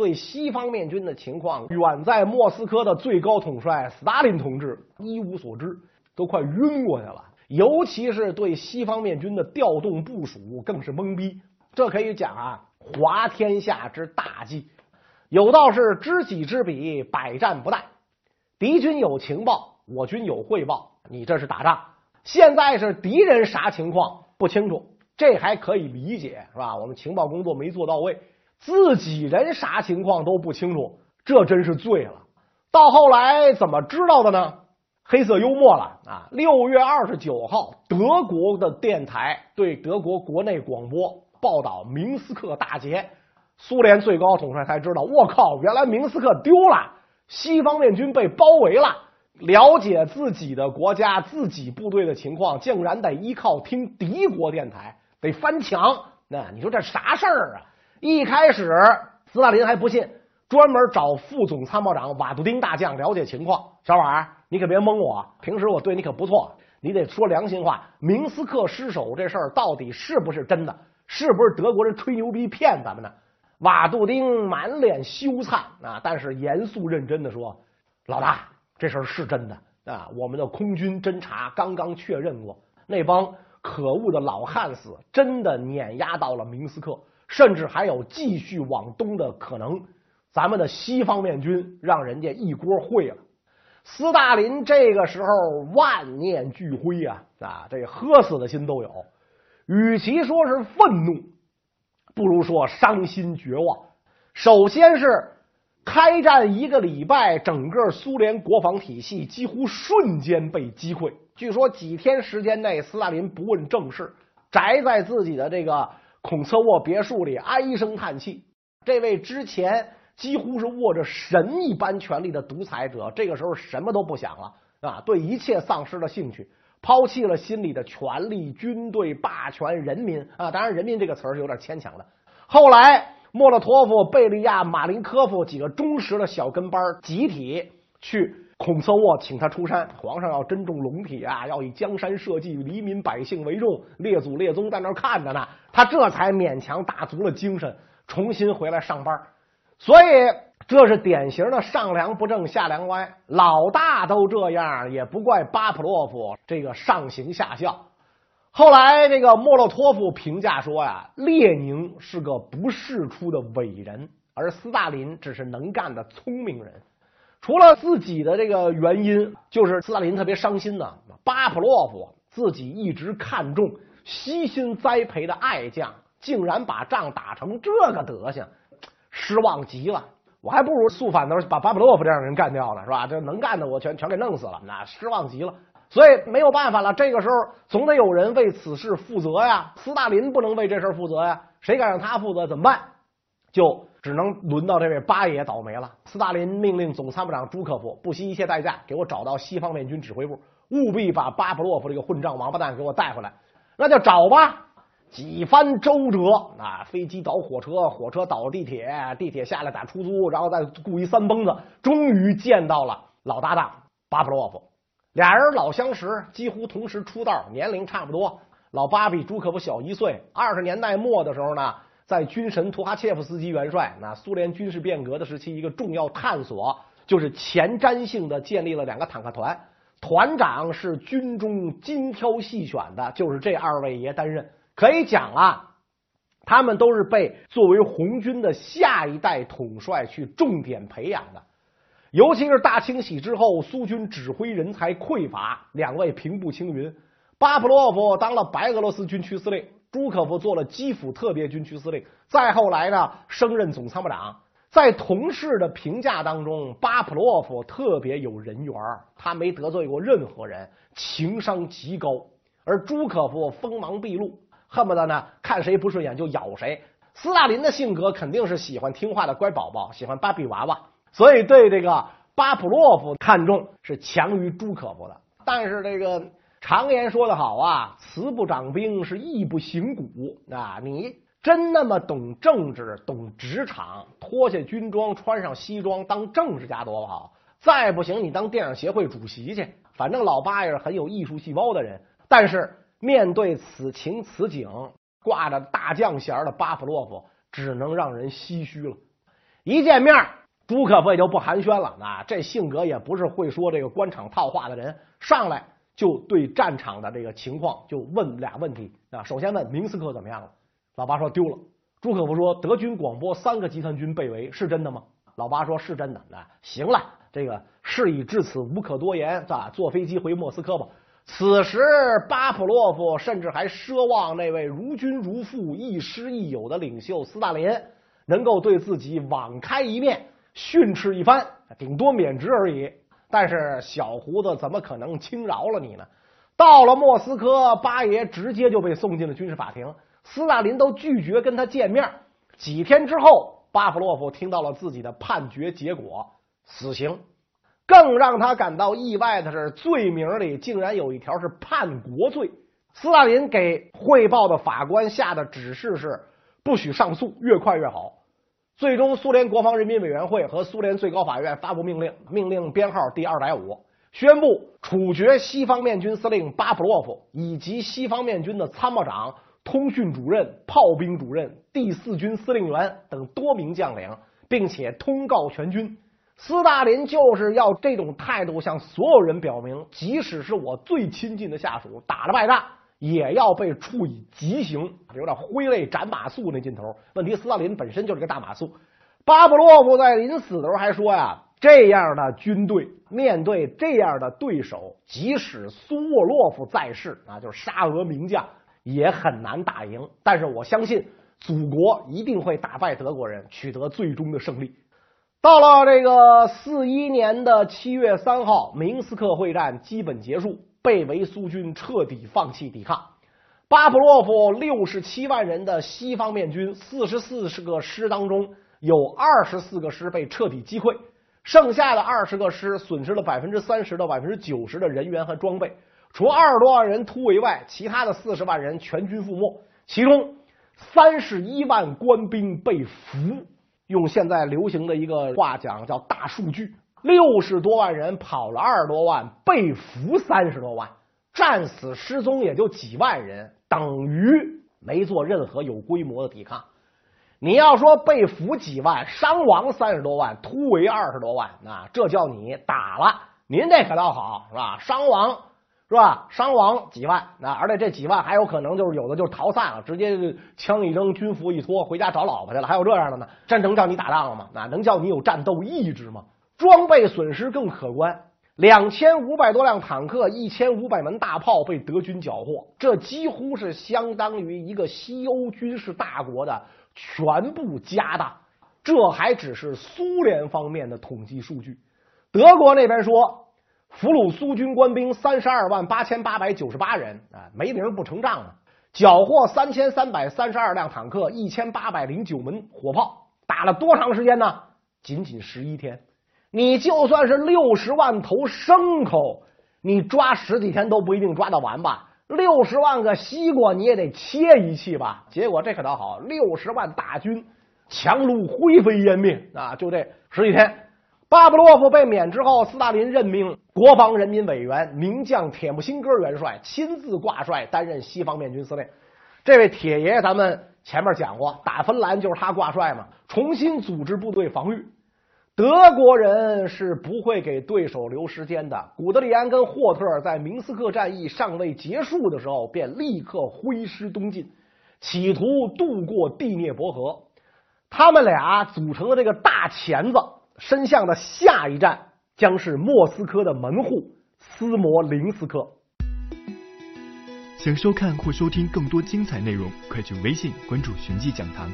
对西方面军的情况，远在莫斯科的最高统帅斯大林同志一无所知，都快晕过去了。尤其是对西方面军的调动部署，更是懵逼。这可以讲啊，滑天下之大稽。有道是知己知彼，百战不殆。敌军有情报，我军有汇报，你这是打仗。现在是敌人啥情况不清楚，这还可以理解，是吧？我们情报工作没做到位，自己人啥情况都不清楚，这真是醉了。到后来怎么知道的呢？黑色幽默了啊！六月二十九号，德国的电台对德国国内广播报道明斯克大捷，苏联最高统帅才知道，我靠，原来明斯克丢了，西方面军被包围了。了解自己的国家、自己部队的情况，竟然得依靠听敌国电台，得翻墙。那你说这啥事儿啊？一开始斯大林还不信，专门找副总参谋长瓦杜丁大将了解情况。小瓦，你可别蒙我，平时我对你可不错，你得说良心话。明斯克失守这事儿到底是不是真的？是不是德国人吹牛逼骗咱们呢？瓦杜丁满脸羞惭啊，但是严肃认真的说：“老大。”这事儿是真的啊！我们的空军侦察刚刚确认过，那帮可恶的老汉子真的碾压到了明斯克，甚至还有继续往东的可能。咱们的西方面军让人家一锅烩了。斯大林这个时候万念俱灰啊啊，这喝死的心都有。与其说是愤怒，不如说伤心绝望。首先是。开战一个礼拜，整个苏联国防体系几乎瞬间被击溃。据说几天时间内，斯大林不问政事，宅在自己的这个孔策沃别墅里唉声叹气。这位之前几乎是握着神一般权力的独裁者，这个时候什么都不想了啊，对一切丧失了兴趣，抛弃了心里的权力、军队、霸权、人民啊。当然，“人民”这个词儿是有点牵强的。后来。莫洛托夫、贝利亚、马林科夫几个忠实的小跟班集体去孔策沃请他出山。皇上要珍重龙体啊，要以江山社稷、黎民百姓为重。列祖列宗在那看着呢，他这才勉强打足了精神，重新回来上班。所以这是典型的上梁不正下梁歪，老大都这样，也不怪巴甫洛夫这个上行下效。后来，这个莫洛托夫评价说呀，列宁是个不世出的伟人，而斯大林只是能干的聪明人。除了自己的这个原因，就是斯大林特别伤心呢。巴甫洛夫自己一直看重、悉心栽培的爱将，竟然把仗打成这个德行，失望极了。我还不如速反的时候把巴甫洛夫这样的人干掉呢，是吧？这能干的我全全给弄死了，那失望极了。所以没有办法了，这个时候总得有人为此事负责呀。斯大林不能为这事负责呀，谁敢让他负责怎么办？就只能轮到这位八爷倒霉了。斯大林命令总参谋长朱可夫不惜一切代价给我找到西方面军指挥部，务必把巴甫洛夫这个混账王八蛋给我带回来。那就找吧，几番周折啊，飞机倒火车，火车倒地铁，地铁下来打出租，然后再雇一三蹦子，终于见到了老搭档巴甫洛夫。俩人老相识，几乎同时出道，年龄差不多。老八比朱可夫小一岁。二十年代末的时候呢，在军神图哈切夫斯基元帅那苏联军事变革的时期，一个重要探索就是前瞻性的建立了两个坦克团，团长是军中精挑细选的，就是这二位爷担任。可以讲啊，他们都是被作为红军的下一代统帅去重点培养的。尤其是大清洗之后，苏军指挥人才匮乏，两位平步青云。巴甫洛夫当了白俄罗斯军区司令，朱可夫做了基辅特别军区司令，再后来呢，升任总参谋长。在同事的评价当中，巴甫洛夫特别有人缘，他没得罪过任何人，情商极高。而朱可夫锋芒毕露，恨不得呢看谁不顺眼就咬谁。斯大林的性格肯定是喜欢听话的乖宝宝，喜欢芭比娃娃。所以对这个巴甫洛夫看重是强于朱可夫的，但是这个常言说得好啊，慈不掌兵是义不行古啊！你真那么懂政治、懂职场，脱下军装穿上西装当政治家多好？再不行，你当电影协会主席去。反正老八也是很有艺术细胞的人，但是面对此情此景，挂着大将衔的巴甫洛夫，只能让人唏嘘了。一见面，朱可夫也就不寒暄了。啊，这性格也不是会说这个官场套话的人，上来就对战场的这个情况就问俩问题啊。首先问明斯克怎么样了？老八说丢了。朱可夫说德军广播三个集团军被围，是真的吗？老八说是真的。那行了，这个事已至此，无可多言，啊，坐飞机回莫斯科吧。此时，巴甫洛夫甚至还奢望那位如君如父、亦师亦友的领袖斯大林能够对自己网开一面，训斥一番，顶多免职而已。但是小胡子怎么可能轻饶了你呢？到了莫斯科，八爷直接就被送进了军事法庭，斯大林都拒绝跟他见面。几天之后，巴甫洛夫听到了自己的判决结果：死刑。更让他感到意外的是，罪名里竟然有一条是叛国罪。斯大林给汇报的法官下的指示是不许上诉，越快越好。最终，苏联国防人民委员会和苏联最高法院发布命令，命令编号第二百五，宣布处决西方面军司令巴甫洛夫以及西方面军的参谋长、通讯主任、炮兵主任、第四军司令员等多名将领，并且通告全军。斯大林就是要这种态度向所有人表明，即使是我最亲近的下属打了败仗，也要被处以极刑，有点挥泪斩马谡那劲头。问题，斯大林本身就是个大马谡。巴甫洛夫在临死的时候还说呀：“这样的军队面对这样的对手，即使苏沃洛夫在世啊，就是沙俄名将，也很难打赢。但是我相信，祖国一定会打败德国人，取得最终的胜利。”到了这个四一年的七月三号，明斯克会战基本结束，被围苏军彻底放弃抵抗。巴甫洛夫六十七万人的西方面军四十四十个师当中，有二十四个师被彻底击溃，剩下的二十个师损失了百分之三十到百分之九十的人员和装备。除二十多万人突围外，其他的四十万人全军覆没，其中三十一万官兵被俘。用现在流行的一个话讲，叫大数据，六十多万人跑了二十多万，被俘三十多万，战死失踪也就几万人，等于没做任何有规模的抵抗。你要说被俘几万，伤亡三十多万，突围二十多万，那这叫你打了。您这可倒好，是吧？伤亡。是吧？伤亡几万，那而且这几万还有可能就是有的就逃散了，直接枪一扔，军服一脱，回家找老婆去了。还有这样的呢？这能叫你打仗了吗？那能叫你有战斗意志吗？装备损失更可观，两千五百多辆坦克，一千五百门大炮被德军缴获，这几乎是相当于一个西欧军事大国的全部家当。这还只是苏联方面的统计数据，德国那边说。俘虏苏军官兵三十二万八千八百九十八人啊，没名不成账啊！缴获三千三百三十二辆坦克，一千八百零九门火炮，打了多长时间呢？仅仅十一天。你就算是六十万头牲口，你抓十几天都不一定抓得完吧？六十万个西瓜你也得切一气吧？结果这可倒好，六十万大军强撸灰飞烟灭啊！就这十几天。巴布洛夫被免之后，斯大林任命国防人民委员名将铁木辛哥元帅亲自挂帅担任西方面军司令。这位铁爷爷，咱们前面讲过，打芬兰就是他挂帅嘛，重新组织部队防御。德国人是不会给对手留时间的。古德里安跟霍特尔在明斯克战役尚未结束的时候，便立刻挥师东进，企图渡过第聂伯河。他们俩组成的这个大钳子。伸向的下一站将是莫斯科的门户斯摩林斯克。想收看或收听更多精彩内容，快去微信关注“寻迹讲堂”。